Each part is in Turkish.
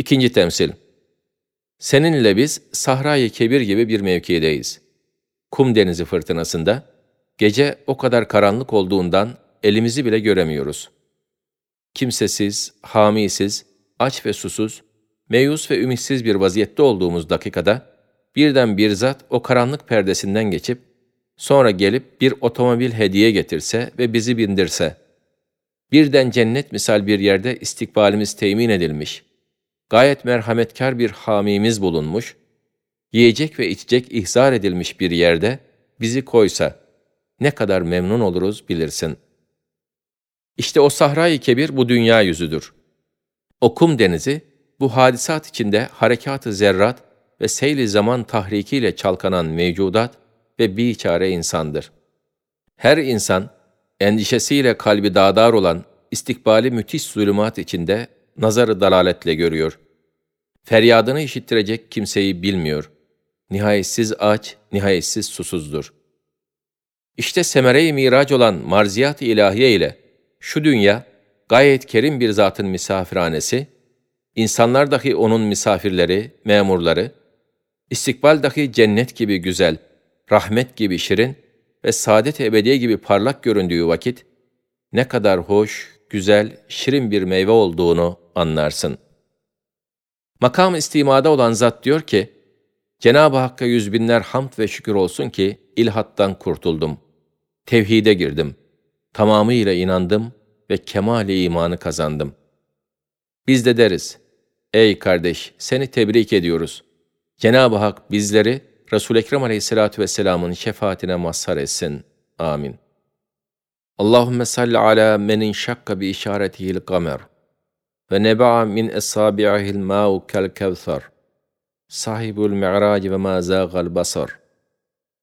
İkinci temsil. Seninle biz Sahra-i Kebir gibi bir mevkideyiz. Kum denizi fırtınasında, gece o kadar karanlık olduğundan elimizi bile göremiyoruz. Kimsesiz, hamisiz, aç ve susuz, meyus ve ümitsiz bir vaziyette olduğumuz dakikada, birden bir zat o karanlık perdesinden geçip, sonra gelip bir otomobil hediye getirse ve bizi bindirse, birden cennet misal bir yerde istikbalimiz temin edilmiş, gayet merhametkar bir hamimiz bulunmuş, yiyecek ve içecek ihzar edilmiş bir yerde bizi koysa, ne kadar memnun oluruz bilirsin. İşte o sahra-i kebir bu dünya yüzüdür. O kum denizi, bu hadisat içinde harekat-ı zerrat ve seyli zaman tahrikiyle çalkanan mevcudat ve biçare insandır. Her insan, endişesiyle kalbi dağdar olan istikbali müthiş zulümat içinde nazarı dalaletle görüyor. Feryadını işittirecek kimseyi bilmiyor. Nihayetsiz aç, nihayetsiz susuzdur. İşte semere-i miraç olan marziyat-ı ilahiye ile şu dünya, gayet kerim bir zatın misafirhanesi, insanlar dahi onun misafirleri, memurları, istikbal dahi cennet gibi güzel, rahmet gibi şirin ve saadet ebediye gibi parlak göründüğü vakit, ne kadar hoş, güzel, şirin bir meyve olduğunu anlarsın. Makam istimada olan zat diyor ki, Cenab-ı Hakk'a yüz binler hamd ve şükür olsun ki ilhattan kurtuldum. Tevhide girdim. Tamamıyla inandım ve kemal imanı kazandım. Biz de deriz, ey kardeş seni tebrik ediyoruz. Cenab-ı Hak bizleri Resul-i Ekrem Aleyhisselatü Vesselam'ın şefaatine mazhar etsin. Amin. Allahümme salli ala menin şakka bi işaretihil kamer ونبع من إصابعه الماء كالكوثر. صاحب المعراج وما زاغ البصر.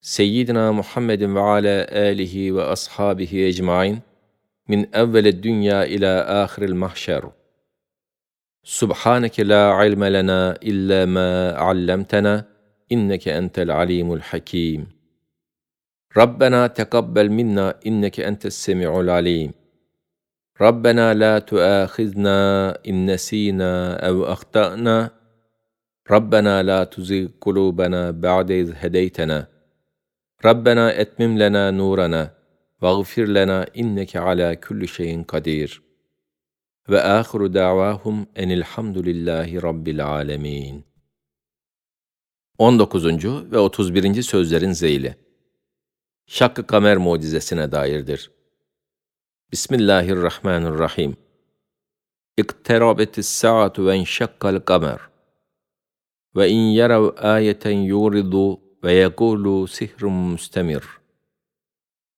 سيدنا محمد وعلى آله وأصحابه أجمعين. من أول الدنيا إلى آخر المحشر. سبحانك لا علم لنا إلا ما علمتنا إنك أنت العليم الحكيم. ربنا تقبل منا إنك أنت السميع العليم. ربنا لا تؤاخذنا إن نسينا أو أخطأنا ربنا لا تزغ قلوبنا بعد إذ هديتنا ربنا أتمم لنا نورنا واغفر لنا إنك على كل شيء قدير وآخر دعواهم أن الحمد لله رب العالمين 19. ve 31. sözlerin zeyli Şakkı kamer mucizesine dairdir. Bismillahirrahmanirrahim. İkterabetis saatu ve enşakkal kamer. Ve in yarav ayeten yuridu ve yekulu sihrun müstemir.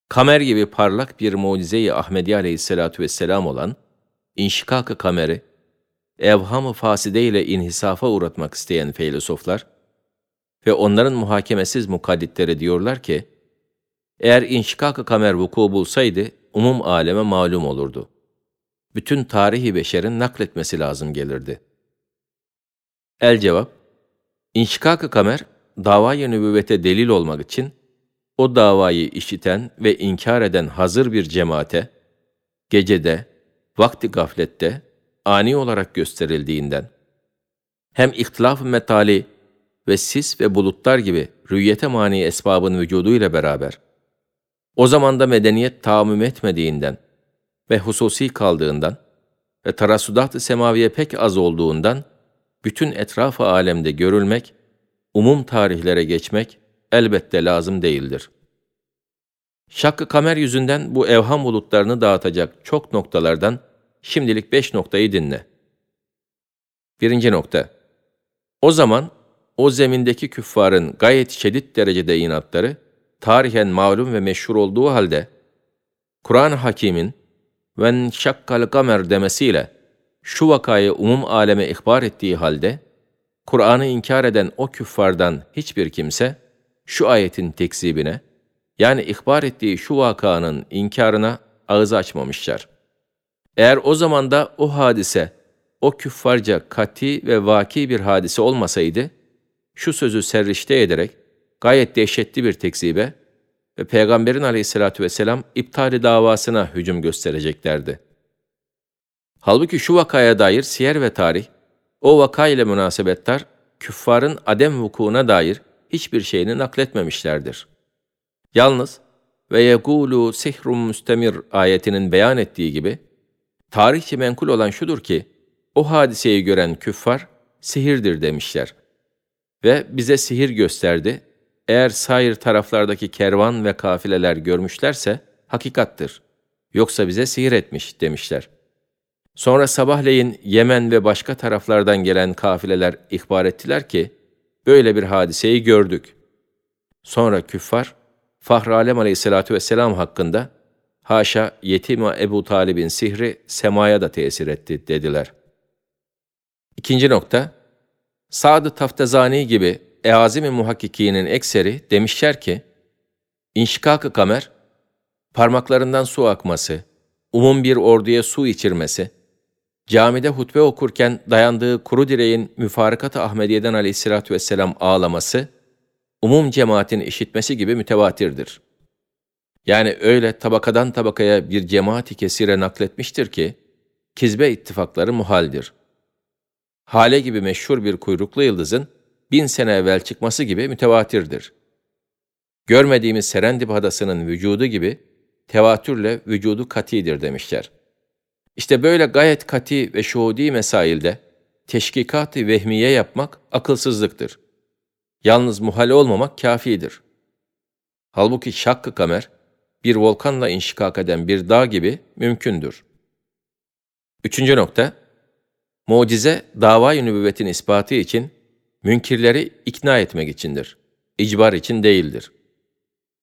Kamer gibi parlak bir mucize-i Ahmedi aleyhissalatu vesselam olan inşikak-ı kameri, evham-ı faside ile inhisafa uğratmak isteyen filozoflar ve onların muhakemesiz mukadditleri diyorlar ki, eğer inşikak-ı kamer vuku bulsaydı, umum aleme malum olurdu. Bütün tarihi beşerin nakletmesi lazım gelirdi. El cevap, inşikak-ı kamer, davayı nübüvvete delil olmak için, o davayı işiten ve inkar eden hazır bir cemaate, gecede, vakti gaflette, ani olarak gösterildiğinden, hem ihtilaf-ı metali ve sis ve bulutlar gibi rüyete mani esbabın vücudu ile beraber, o zaman da medeniyet tahammüm etmediğinden ve hususi kaldığından ve tarasudat-ı semaviye pek az olduğundan, bütün etrafı alemde görülmek, umum tarihlere geçmek elbette lazım değildir. Şakkı kamer yüzünden bu evham bulutlarını dağıtacak çok noktalardan şimdilik beş noktayı dinle. Birinci nokta. O zaman o zemindeki küffarın gayet şiddet derecede inatları, tarihen malum ve meşhur olduğu halde, Kur'an-ı Hakîm'in ven şakkal kamer demesiyle şu vakayı umum aleme ihbar ettiği halde, Kur'an'ı inkar eden o küffardan hiçbir kimse, şu ayetin tekzibine, yani ihbar ettiği şu vakanın inkarına ağız açmamışlar. Eğer o zamanda o hadise, o küffarca kati ve vaki bir hadise olmasaydı, şu sözü serrişte ederek, gayet dehşetli bir tekzibe ve Peygamberin aleyhissalatü vesselam iptali davasına hücum göstereceklerdi. Halbuki şu vakaya dair siyer ve tarih, o vaka ile münasebettar, küffarın adem vukuuna dair hiçbir şeyini nakletmemişlerdir. Yalnız ve yekulu sihrun müstemir ayetinin beyan ettiği gibi, tarihçi menkul olan şudur ki, o hadiseyi gören küffar, sihirdir demişler. Ve bize sihir gösterdi, eğer sair taraflardaki kervan ve kafileler görmüşlerse, hakikattır. Yoksa bize sihir etmiş demişler. Sonra sabahleyin Yemen ve başka taraflardan gelen kafileler ihbar ettiler ki, böyle bir hadiseyi gördük. Sonra küffar, Fahri Alem aleyhissalatu vesselam hakkında, haşa yetima Ebu Talib'in sihri semaya da tesir etti dediler. İkinci nokta, Sad-ı Taftazani gibi Eazim-i Muhakkikinin ekseri demişler ki, İnşikak-ı kamer, parmaklarından su akması, umum bir orduya su içirmesi, camide hutbe okurken dayandığı kuru direğin müfarikat-ı Ahmediye'den aleyhissalatü vesselam ağlaması, umum cemaatin işitmesi gibi mütevatirdir. Yani öyle tabakadan tabakaya bir cemaati kesire nakletmiştir ki, kizbe ittifakları muhaldir. Hale gibi meşhur bir kuyruklu yıldızın, bin sene evvel çıkması gibi mütevatirdir. Görmediğimiz Serendip adasının vücudu gibi, tevatürle vücudu katidir demişler. İşte böyle gayet kati ve şuhudi mesailde, teşkikat-ı vehmiye yapmak akılsızlıktır. Yalnız muhal olmamak kafidir. Halbuki şakkı kamer, bir volkanla inşikak eden bir dağ gibi mümkündür. Üçüncü nokta, mucize davayı nübüvvetin ispatı için, münkirleri ikna etmek içindir. İcbar için değildir.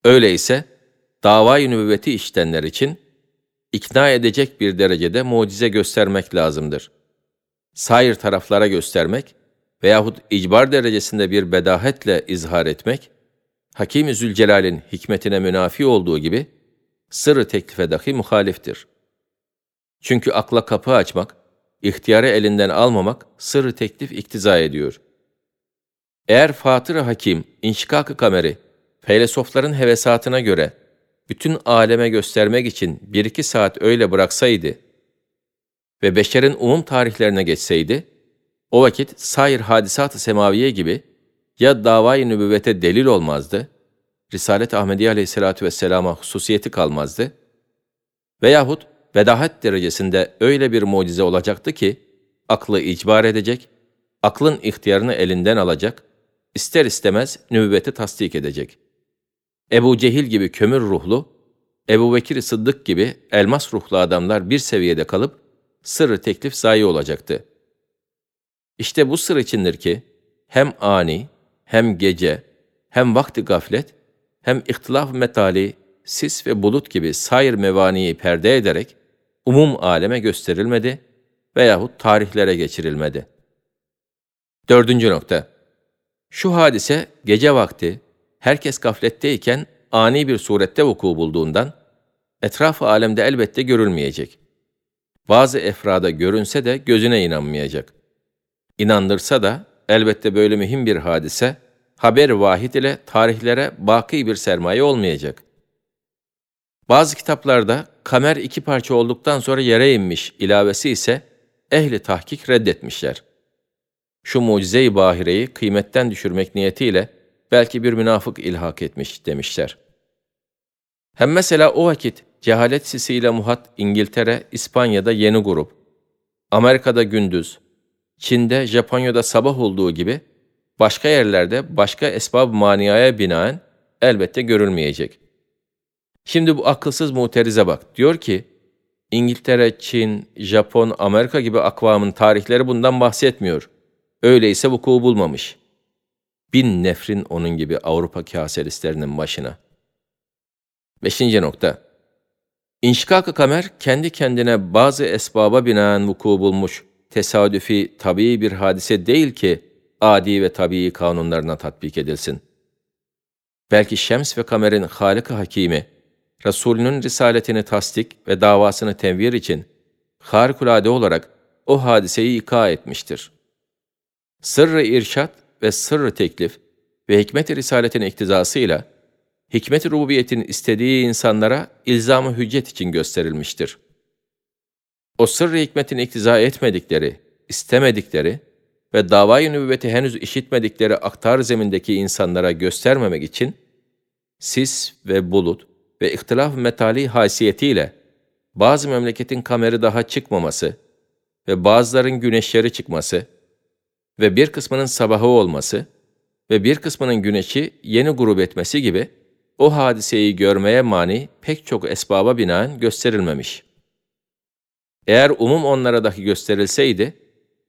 Öyleyse, davayı nübüvveti iştenler için, ikna edecek bir derecede mucize göstermek lazımdır. Sair taraflara göstermek, veyahut icbar derecesinde bir bedahetle izhar etmek, Hakim-i Zülcelal'in hikmetine münafi olduğu gibi, sırrı teklife dahi muhaliftir. Çünkü akla kapı açmak, ihtiyarı elinden almamak sırrı teklif iktiza ediyor. Eğer Fatır-ı Hakim, inşikak-ı kameri, felsefeler'in hevesatına göre, bütün aleme göstermek için bir iki saat öyle bıraksaydı ve beşerin umum tarihlerine geçseydi, o vakit sair hadisat-ı semaviye gibi ya davayı nübüvvete delil olmazdı, Risalet Ahmediye aleyhissalatu vesselama hususiyeti kalmazdı veyahut vedahat derecesinde öyle bir mucize olacaktı ki, aklı icbar edecek, aklın ihtiyarını elinden alacak, ister istemez nübüvveti tasdik edecek. Ebu Cehil gibi kömür ruhlu, Ebu Bekir Sıddık gibi elmas ruhlu adamlar bir seviyede kalıp, sırrı teklif zayi olacaktı.'' İşte bu sır içindir ki hem ani, hem gece, hem vakti gaflet, hem ihtilaf metali, sis ve bulut gibi sair mevaniyi perde ederek umum aleme gösterilmedi veyahut tarihlere geçirilmedi. Dördüncü nokta. Şu hadise gece vakti herkes gafletteyken ani bir surette vuku bulduğundan etraf alemde elbette görülmeyecek. Bazı efrada görünse de gözüne inanmayacak inandırsa da elbette böyle mühim bir hadise, haber vahid ile tarihlere baki bir sermaye olmayacak. Bazı kitaplarda kamer iki parça olduktan sonra yere inmiş ilavesi ise ehli tahkik reddetmişler. Şu mucize-i bahireyi kıymetten düşürmek niyetiyle belki bir münafık ilhak etmiş demişler. Hem mesela o vakit cehalet sisiyle muhat İngiltere, İspanya'da yeni grup, Amerika'da gündüz, Çin'de, Japonya'da sabah olduğu gibi başka yerlerde başka esbab maniyaya binaen elbette görülmeyecek. Şimdi bu akılsız muterize bak. Diyor ki, İngiltere, Çin, Japon, Amerika gibi akvamın tarihleri bundan bahsetmiyor. Öyleyse vuku bulmamış. Bin nefrin onun gibi Avrupa kaselistlerinin başına. Beşinci nokta. İnşikak-ı kamer kendi kendine bazı esbaba binaen vuku bulmuş tesadüfi, tabii bir hadise değil ki adi ve tabii kanunlarına tatbik edilsin. Belki Şems ve Kamer'in Halık-ı Hakimi, Resulünün risaletini tasdik ve davasını tenvir için harikulade olarak o hadiseyi ika etmiştir. Sırrı irşat ve sırrı teklif ve hikmet-i risaletin iktizasıyla hikmet-i rububiyetin istediği insanlara ilzamı hüccet için gösterilmiştir. O sırrı hikmetin iktiza etmedikleri, istemedikleri ve davayı nübüvveti henüz işitmedikleri aktar zemindeki insanlara göstermemek için, sis ve bulut ve ihtilaf metali haysiyetiyle bazı memleketin kameri daha çıkmaması ve bazıların güneşleri çıkması ve bir kısmının sabahı olması ve bir kısmının güneşi yeni grup etmesi gibi o hadiseyi görmeye mani pek çok esbaba binaen gösterilmemiş. Eğer umum onlara dahi gösterilseydi,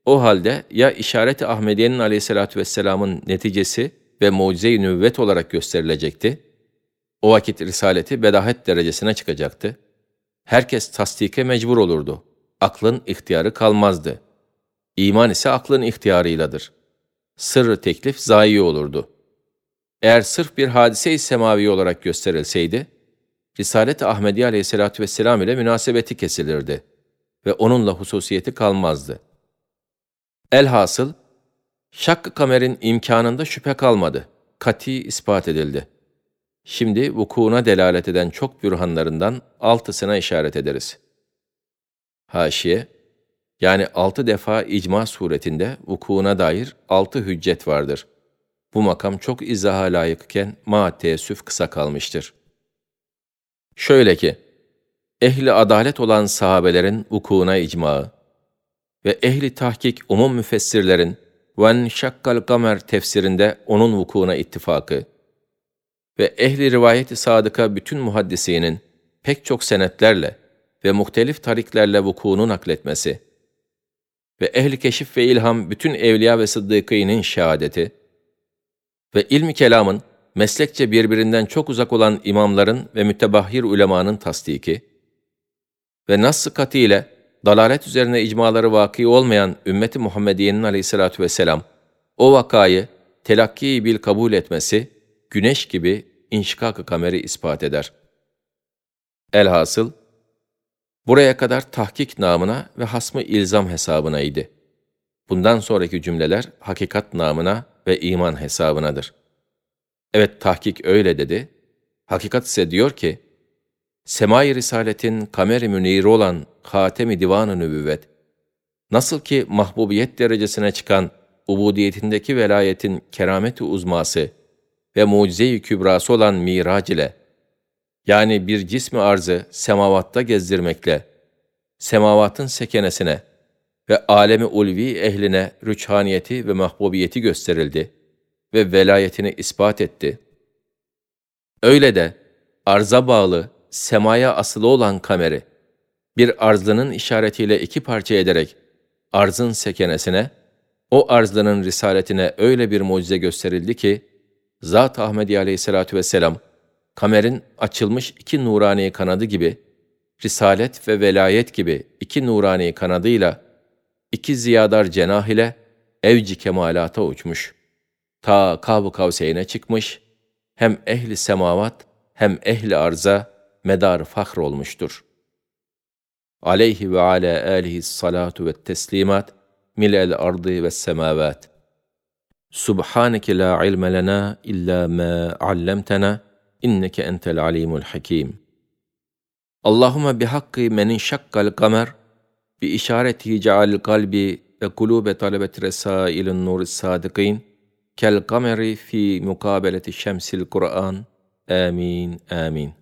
o halde ya işareti Ahmediye'nin aleyhissalatü vesselamın neticesi ve mucize-i nüvvet olarak gösterilecekti, o vakit risaleti bedahet derecesine çıkacaktı. Herkes tasdike mecbur olurdu. Aklın ihtiyarı kalmazdı. İman ise aklın ihtiyarıyladır. Sırrı teklif zayi olurdu. Eğer sırf bir hadise-i semavi olarak gösterilseydi, Risalet-i Ahmediye aleyhissalatü vesselam ile münasebeti kesilirdi ve onunla hususiyeti kalmazdı. Elhasıl, şak kamerin imkanında şüphe kalmadı. Kati ispat edildi. Şimdi vukuuna delalet eden çok bürhanlarından altısına işaret ederiz. Haşiye, yani altı defa icma suretinde vukuuna dair altı hüccet vardır. Bu makam çok izaha layıkken ma teessüf kısa kalmıştır. Şöyle ki, ehli adalet olan sahabelerin vukuuna icmaı ve ehli tahkik umum müfessirlerin ven şakkal kamer tefsirinde onun vukuuna ittifakı ve ehli rivayeti sadıka bütün muhaddisinin pek çok senetlerle ve muhtelif tariklerle vukuunu nakletmesi ve ehli keşif ve ilham bütün evliya ve sıddıkînin şehadeti ve ilmi kelamın meslekçe birbirinden çok uzak olan imamların ve mütebahhir ulemanın tasdiki ve nas-ı ile dalalet üzerine icmaları vaki olmayan ümmeti Muhammediye'nin aleyhissalatu vesselam o vakayı telakki bil kabul etmesi güneş gibi inşikak-ı kameri ispat eder. Elhasıl, buraya kadar tahkik namına ve hasmı ilzam hesabına idi. Bundan sonraki cümleler hakikat namına ve iman hesabınadır. Evet tahkik öyle dedi, hakikat ise diyor ki, Semai Risaletin kameri müniri olan Hatemi Divan-ı Nübüvvet, nasıl ki mahbubiyet derecesine çıkan ubudiyetindeki velayetin kerameti uzması ve mucize-i kübrası olan mirac ile, yani bir cismi arzı semavatta gezdirmekle, semavatın sekenesine ve alemi ulvi ehline rüçhaniyeti ve mahbubiyeti gösterildi ve velayetini ispat etti. Öyle de arza bağlı, semaya asılı olan kameri, bir arzlının işaretiyle iki parça ederek arzın sekenesine, o arzlının risaletine öyle bir mucize gösterildi ki, Zat Ahmedi aleyhissalatu vesselam, kamerin açılmış iki nurani kanadı gibi, risalet ve velayet gibi iki nurani kanadıyla, iki ziyadar cenah ile evci kemalata uçmuş. Ta Kab-ı Kavseyn'e çıkmış, hem ehli semavat hem ehli arza medar fahr olmuştur. Aleyhi ve ala alihi salatu ve teslimat mil'el ardı ve semavat. Subhaneke la ilme lena illa ma allamtana inneke entel alimul hakim. Allahumme bihakkı menin şakkal kamer bi işareti ceal kalbi ve kulube talebet resailin nur sadikin kel kameri fi mukabeleti şemsil Kur'an. Amin, amin.